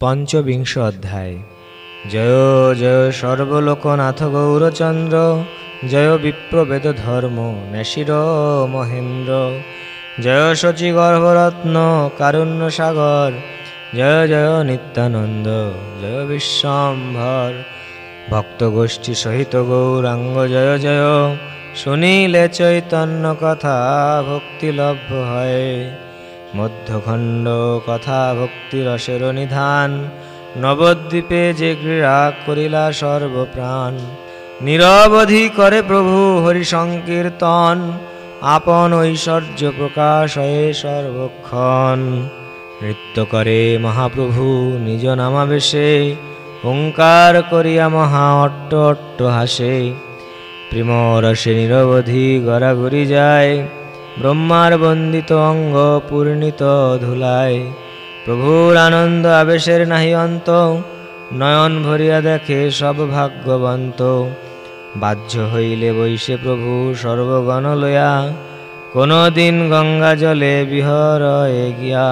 পঞ্চবিংশ অধ্যায়। জয় জয় সর্বলোকনাথ গৌরচন্দ্র, জয় বিপ্রবেদ ধর্ম নেশির মহেন্দ্র, জয় শচী গর্ভরত্ন কারুণ্য সাগর জয় জয় নিত্যানন্দ, জয় বিশ্বম্ভর। ভক্তগোষ্ঠী সহিত গৌরাঙ্গ, জয় জয় শুনিলে চৈতন্য কথা ভক্তিলভ্য হয়। মধ্যখণ্ড কথা ভক্তি রসের নিধান, নবদ্বীপে যে ক্রীড়া করিলা সর্বপ্রাণ। নিরবধি করে প্রভু হরি সংকীর্তন আপন ঐশ্বর্য প্রকাশ হয়ে সর্বক্ষণ। নৃত্য করে মহাপ্রভু নিজ নামাবেশে, হুঙ্কার করিয়া মহা অট্ট অট্ট হাসে। প্রেমরসে নিরবধি গড়াগড়ি যায় ব্রহ্মার বন্দিত অঙ্গ পূর্ণিত ধুলায় প্রভুর আনন্দ আবেশের নাহি অন্ত, নয়ন ভরিয়া দেখে সব ভাগ্যবন্ত। বাহ্য হইলে বৈশে প্রভু সর্বগণ লয়া কোনো দিন গঙ্গা জলে বিহর গিয়া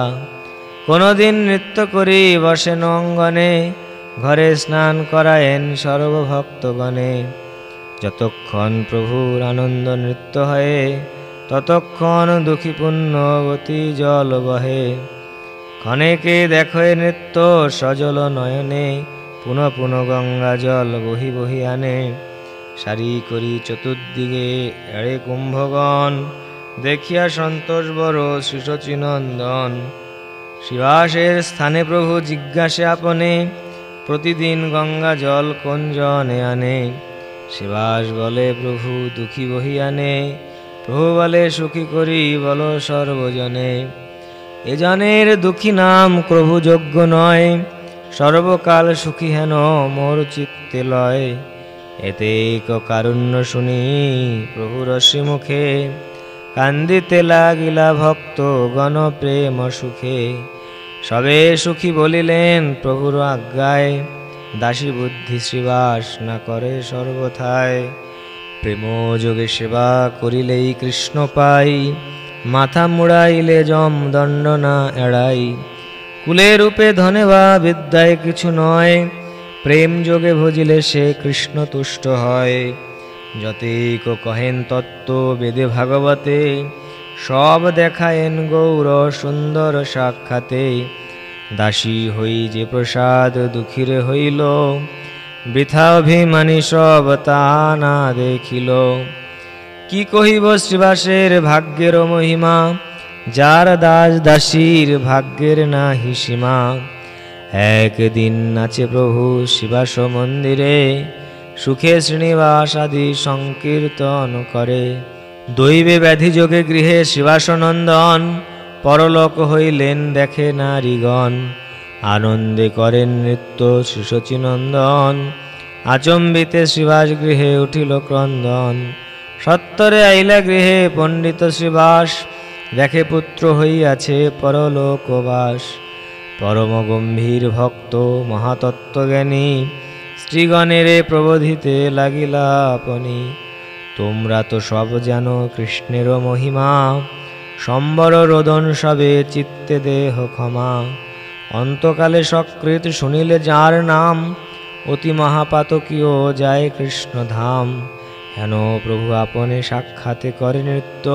কোনো দিন নৃত্য করি বসেন অঙ্গনে, ঘরে স্নান করায়েন সর্বভক্তগণে। যতক্ষণ প্রভুর আনন্দ নৃত্য হয়ে ততক্ষণ দুঃখী পুণ্যবতী জল বহে। ক্ষণেকে দেখে নৃত্য সজল নয়নে, পুনঃ পুনঃ গঙ্গা জল বহি বহি আনে। সারি করি চতুর্দিকে এড়ে কুম্ভগণ, দেখিয়া সন্তোষ বড় শ্রীশচীনন্দন শিবাসের স্থানে প্রভু জিজ্ঞাসে আপনে, প্রতিদিন গঙ্গা জল কোন জনে আনে? শিবাস বলে, প্রভু দুঃখী বহি আনে। প্রভু বলে, সুখী করি, বল সর্বজনে। এজনের দুঃখী নাম প্রভু যোগ্য নয়। সর্বকাল সুখী হেন মোর চিত্তে লয়। এতে কারুণ্য শুনি প্রভু রসি মুখে। কান্দিতে লাগিলা ভক্ত গণ প্রেম সুখে। সবে সুখী বলিলেন প্রভুর আজ্ঞায়। দাসী বুদ্ধি শ্রীবাস না করে সর্বথায়। প্রেম যোগে সেবা করিলেই কৃষ্ণ পাই, মাথা মুড়াইলে জম দণ্ড না এড়াই। কুলে রূপে ধনে বা বিদ্যায় কিছু নয় প্রেম যোগে ভজিলে সে কৃষ্ণ তুষ্ট হয়। যতেক কহেন তত্ত্ব বেদে ভাগবতে, সব দেখায়েন গৌর সুন্দর সাক্ষাতে। দাসী হই যে প্রসাদ দুঃখীরে হইল বৃথা অভিমানী সব তা না দেখিল। কি কহিব শ্রীবাসের ভাগ্যের মহিমা? যার দাস দাসীর ভাগ্যের না হিসীমা একদিন নাচে প্রভু শিবাস মন্দিরে, সুখে শ্রীনিবাস আদি সংকীর্তন করে। দৈবে ব্যাধি যোগে গৃহে শিবাসনন্দন পরলোক হইলেন দেখে নারীগণ। আনন্দে করেন নৃত্য শিশচীনন্দন আচম্বিতে শিবাস গৃহে উঠিল ক্রন্দন। সত্তরে আইলা গৃহে পণ্ডিত শ্রীবাস দেখে পুত্র হইয়াছে পরলোকবাস। পরম গম্ভীর ভক্ত, মহাতত্ত্বজ্ঞানী, স্ত্রীগণেরে প্রবোধিতে লাগিলা আপনি। তোমরা তো সব জানো কৃষ্ণেরও মহিমা। সম্বর রোদন সবে চিত্তে দেহ ক্ষমা। অন্তকালে সকৃত শুনিলে যার নাম, অতি মহাপাতকীয় যায় কৃষ্ণধাম। হেন প্রভু আপনে সাক্ষাতে করে নৃত্য,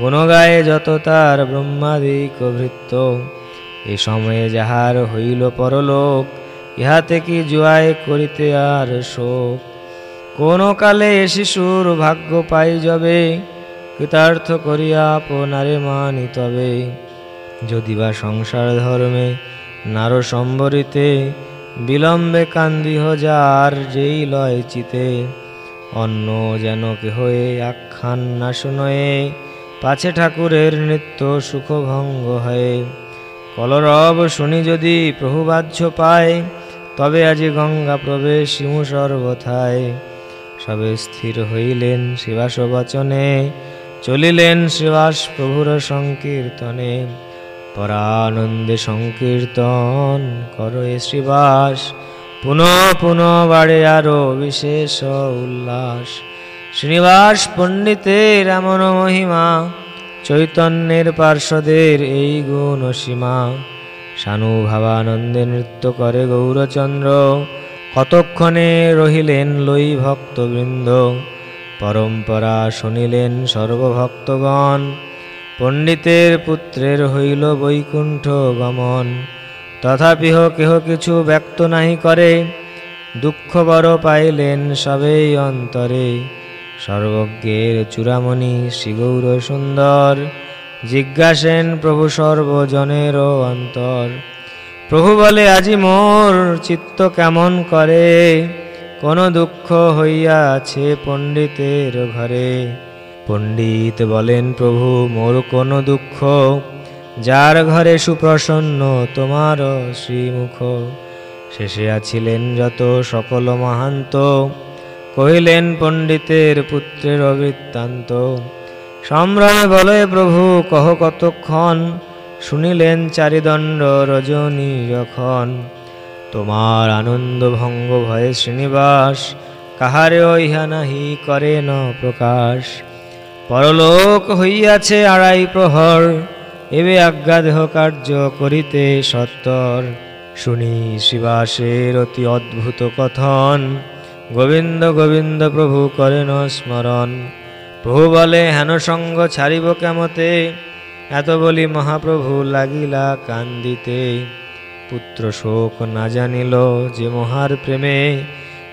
গুণগায়ে যত তার ব্রহ্মাদিক ভৃত্য। এ সময়ে যাহার হইল পরলোক, ইহাতে কি জুয়ায় করিতে আর শোক? কোন কালে এ শিশুর ভাগ্য পাই যাবে, কৃতার্থ করিয়া আপনারে মানি তবে যদি বা সংসার ধর্মে নার সম্বরিতে বিলম্বে কান্দিহ যার যেই লয় চিতে অন্য যেন কেহয়ে আখ্যান না শুনয়ে, পাছে ঠাকুরের নৃত্য সুখভঙ্গ হয়ে। কলরব শুনি যদি প্রভুবাহ্য পায়, তবে আজি গঙ্গা প্রবেশ শিমু সর্বথায়। সবে স্থির হইলেন শিবাস বচনে, চলিলেন শিবাস প্রভুর সংকীর্তনে। পরানন্দে সংকীর্তন করয়ে শ্রীবাস। পুনঃ পুনঃ বাড়ে আরও বিশেষ উল্লাস। শ্রীনিবাস পণ্ডিতের এমন মহিমা, চৈতন্যের পার্শ্বদের এই গুণ সীমা। সানুভাবানন্দে নৃত্য করে গৌরচন্দ্র, কতক্ষণে রহিলেন লই ভক্তবৃন্দ? পরম্পরা শুনিলেন সর্বভক্তগণ। পণ্ডিতের পুত্রের হইল বৈকুণ্ঠ গমন তথাপিহ কেহ কিছু ব্যক্ত নাহি করে, দুঃখ বড় পাইলেন সবেই অন্তরে। সর্বজ্ঞের চূড়ামণি শ্রীগৌর সুন্দর, জিজ্ঞাসেন প্রভু সর্বজনের অন্তর। প্রভু বলে, আজি মোর চিত্ত কেমন করে? কোন দুঃখ হইয়াছে পণ্ডিতের ঘরে। পণ্ডিত বলেন, প্রভু, মোর কোন দুঃখ, যার ঘরে সুপ্রসন্ন তোমার শ্রীমুখ। শেষে আছিলেন যত সকল মহান্ত, কহিলেন, পণ্ডিতের পুত্রের অবৃত্তান্ত সম্ভ্রমে বলে, প্রভু, কহ কতক্ষণ? শুনিলেন, চারিদণ্ড রজনী যখন। তোমার আনন্দ ভঙ্গ ভয়ে শ্রীনিবাস কাহারে ইহা নাহি করে ন প্রকাশ। পরলোক হইয়াছে আড়াই প্রহর। এবে আজ্ঞা দেহ কার্য করিতে সত্তর। শুনি শিবাসের অতি অদ্ভুত কথন। গোবিন্দ গোবিন্দ প্রভু করেন স্মরণ। প্রভু বলে, হেন সঙ্গ ছাড়িব কেমতে? এত বলি মহাপ্রভু লাগিলা কান্দিতে। পুত্র শোক না জানিল যে মহার প্রেমে।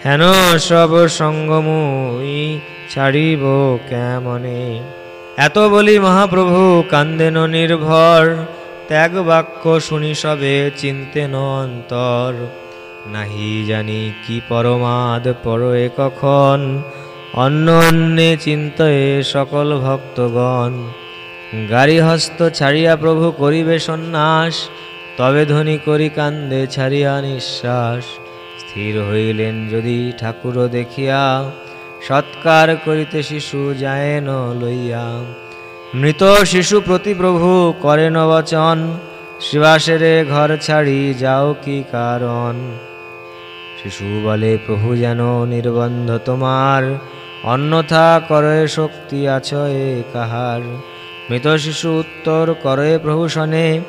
হেন সব সঙ্গমুই ছাড়িব কেমনে? এত বলি মহাপ্রভু কান্দেন নির্ভর, ত্যাগ বাক্য শুনি সবে চিন্তেন অন্তর। নাহি জানি কি পরমাদ পরয়ে কখন, অন্য অন্যে চিন্তয়ে সকল ভক্তগণ। গাড়ি হস্ত ছাড়িয়া প্রভু করিবে সন্ন্যাস, তবে ধ্বনি করি কান্দে ছাড়িয়া নিঃশ্বাস। স্থির হইলেন যদি ঠাকুর দেখিয়া, সৎকার করিতে শিশু যায় ন লইয়া। মৃত শিশু প্রতি প্রভু করেন বচন, শিবাসেরে ঘর ছাড়ি যাও কি কারণ? শিশু বলে, প্রভু যেন নির্বন্ধ তোমার, অন্যথা করে শক্তি আছয়ে কাহার। মৃত শিশু উত্তর করে প্রভু শনে,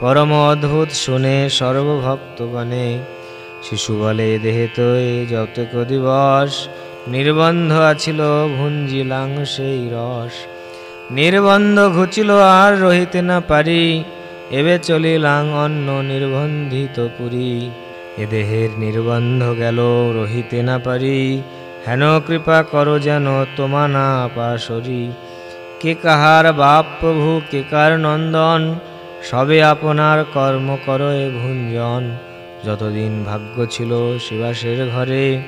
পরম অদ্ভুত শুনে সর্বভক্তগণে। শিশু বলে দেহে তৈ যতক দিবস, নির্বন্ধ আছিল ভুঞ্জিলাং সেই রস। নির্বন্ধ ঘুচিল আর রহিতে না পারি, এবে চলিলাং অন্য নির্বন্ধিত পুরী। এ দেহের নির্বন্ধ গেল, রহিতে না পারি, হেন কৃপা করো যেন তোমা না পাশরি কে কাহার বাপ প্রভু, কে কার নন্দন, সবে আপনার কর্ম করো এ ভুঞ্জন। যতদিন ভাগ্য ছিল শিবাসের ঘরে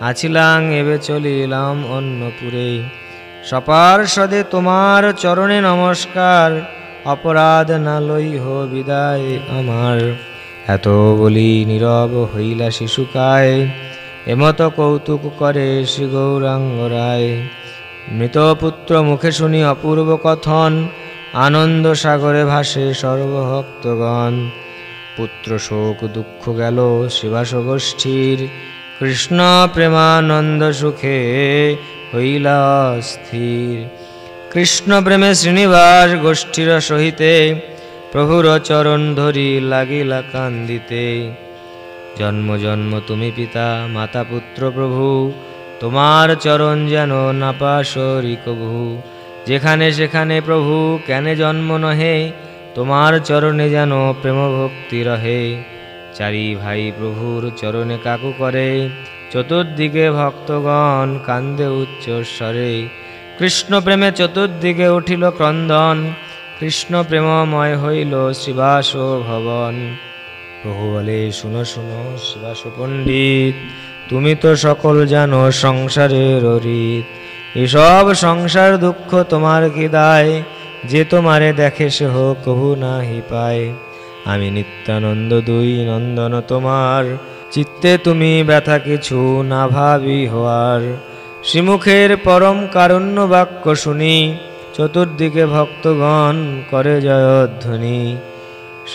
আছিলাং এবে চলিলাম অন্নপুরে। সপার্ষদে তোমার চরণে নমস্কার, অপরাধ না লইহ বিদায় আমার। এত বলি নীরব হইলা শিশুকায় এমত কৌতুক করে শ্রী গৌরাঙ্গ রায়। মৃত পুত্র মুখে শুনি অপূর্ব কথন, আনন্দ সাগরে ভাসে সর্বভক্তগণ। পুত্র শোক দুঃখ গেল শিবাস গোষ্ঠীর কৃষ্ণ প্রেমানন্দ সুখে হইলা স্থির। কৃষ্ণ প্রেমে শ্রীনিবাস গোষ্ঠীর সহিতে প্রভুর চরণ ধরি লাগিলা কান্দিতে। জন্ম জন্ম তুমি পিতা, মাতা পুত্র প্রভু, তোমার চরণ যেন নাপাশরি কভু যেখানে সেখানে প্রভু, কেনে জন্ম নহে তোমার চরণে যেন প্রেম ভক্তি রহে। চারি ভাই প্রভুর চরণে কাকু করে। চতুর্দিকে ভক্তগণ কান্দে উচ্চ স্বরে কৃষ্ণ প্রেমে চতুর্দিকে উঠিল ক্রন্দন। কৃষ্ণ প্রেমময় হইল শিবাস ভবন প্রভু বলে, শুনো শুনো শিবাস পণ্ডিত, তুমি তো সকল জানো সংসারের রীত এসব সংসার দুঃখ তোমার কি দায়? যে তোমারে দেখে সে হোক কভু নাহি পায়। আমি নিত্যানন্দ দুই নন্দন তোমার। চিত্তে তুমি ব্যথা কিছু না ভাবি হওয়ার। শ্রীমুখের পরম কারণ্য বাক্য শুনি, চতুর্দিকে ভক্তগণ করে জয়ধ্বনি।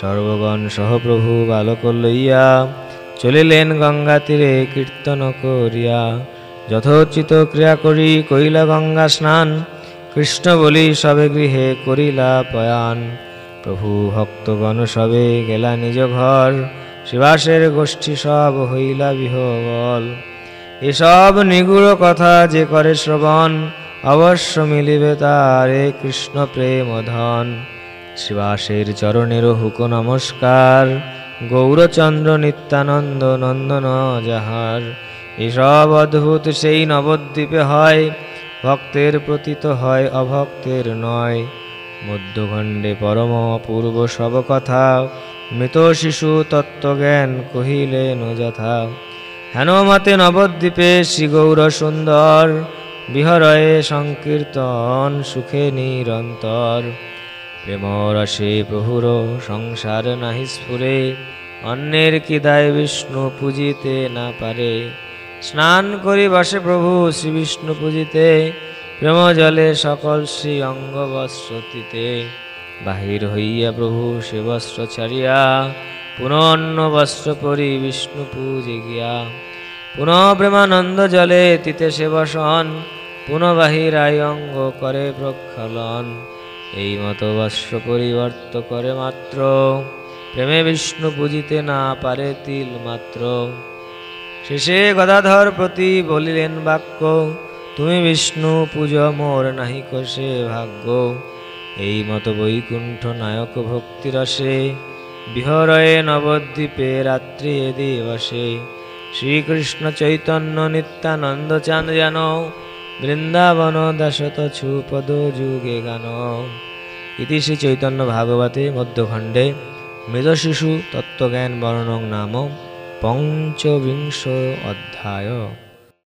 সর্বগণ সহপ্রভু বালক লইয়া চলিলেন গঙ্গা তীরে কীর্তন করিয়া। যথোচিত ক্রিয়া করি কইলা গঙ্গা স্নান কৃষ্ণ বলি, সবে গৃহে করিলা পয়ান। প্রভু ভক্তগণ সবে গেলা নিজ ঘর, শিবাসের গোষ্ঠী সব হইলা বিহবল। এসব নিগুড় কথা যে করে শ্রবণ, অবশ্য মিলিবে তারে কৃষ্ণ প্রেম ধন শিবাসের চরণের হুক নমস্কার, গৌরচন্দ্র নিত্যানন্দ নন্দন যাহার। এসব অদ্ভুত সেই নবদ্বীপে হয় ভক্তের প্রতীত হয় অভক্তের নয়। মধ্যখণ্ডে পরম অপূর্ব সব কথা মৃত শিশু তত্ত্বজ্ঞান কহিলেন যথা। হেনমতে নবদ্বীপে শ্রীগৌর সুন্দর। বিহরয়ে সংকীর্তন সুখে নিরন্তর। প্রেমরসে প্রভুর সংসার নাহি স্ফুরে। অন্যের কি দায় বিষ্ণু পূজিতে না পারে। স্নান করি বসে প্রভু শ্রী বিষ্ণু পূজিতে প্রেম জলে সকল শ্রী অঙ্গ বস্ত্রতিতে বাহির হইয়া প্রভু, সে বস্ত্র ছাড়িয়া পুনঃ বস্ত্র পরি বিষ্ণু পূজে গিয়া। পুনঃ প্রেমানন্দ জলে তিতে সে বসন, পুনঃ বাহিরায় অঙ্গ করে প্রক্ষালন। এই মতো বস্ত্র পরিবর্ত করে মাত্র। প্রেমে বিষ্ণু পূজিতে না পারে তিল মাত্র শেষে গদাধর প্রতি বলিলেন বাক্য, তুমি বিষ্ণু পূজ মোর নাহি কষে ভাগ্য। এই মতো বৈকুণ্ঠ নায়ক ভক্তিরসে বিহরয়ে নবদ্বীপে রাত্রি দিবসে। শ্রীকৃষ্ণ চৈতন্য নিত্যানন্দ চাঁদ যেন, বৃন্দাবন দাসত ছুপদ যুগে গান। ইতি শ্রী চৈতন্য ভাগবতে মধ্যখণ্ডে মৃদশিশু তত্ত্বজ্ঞান বর্ণং নাম। পঞ্চবিংশ অধ্যায়।